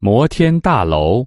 摩天大楼。